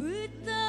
But the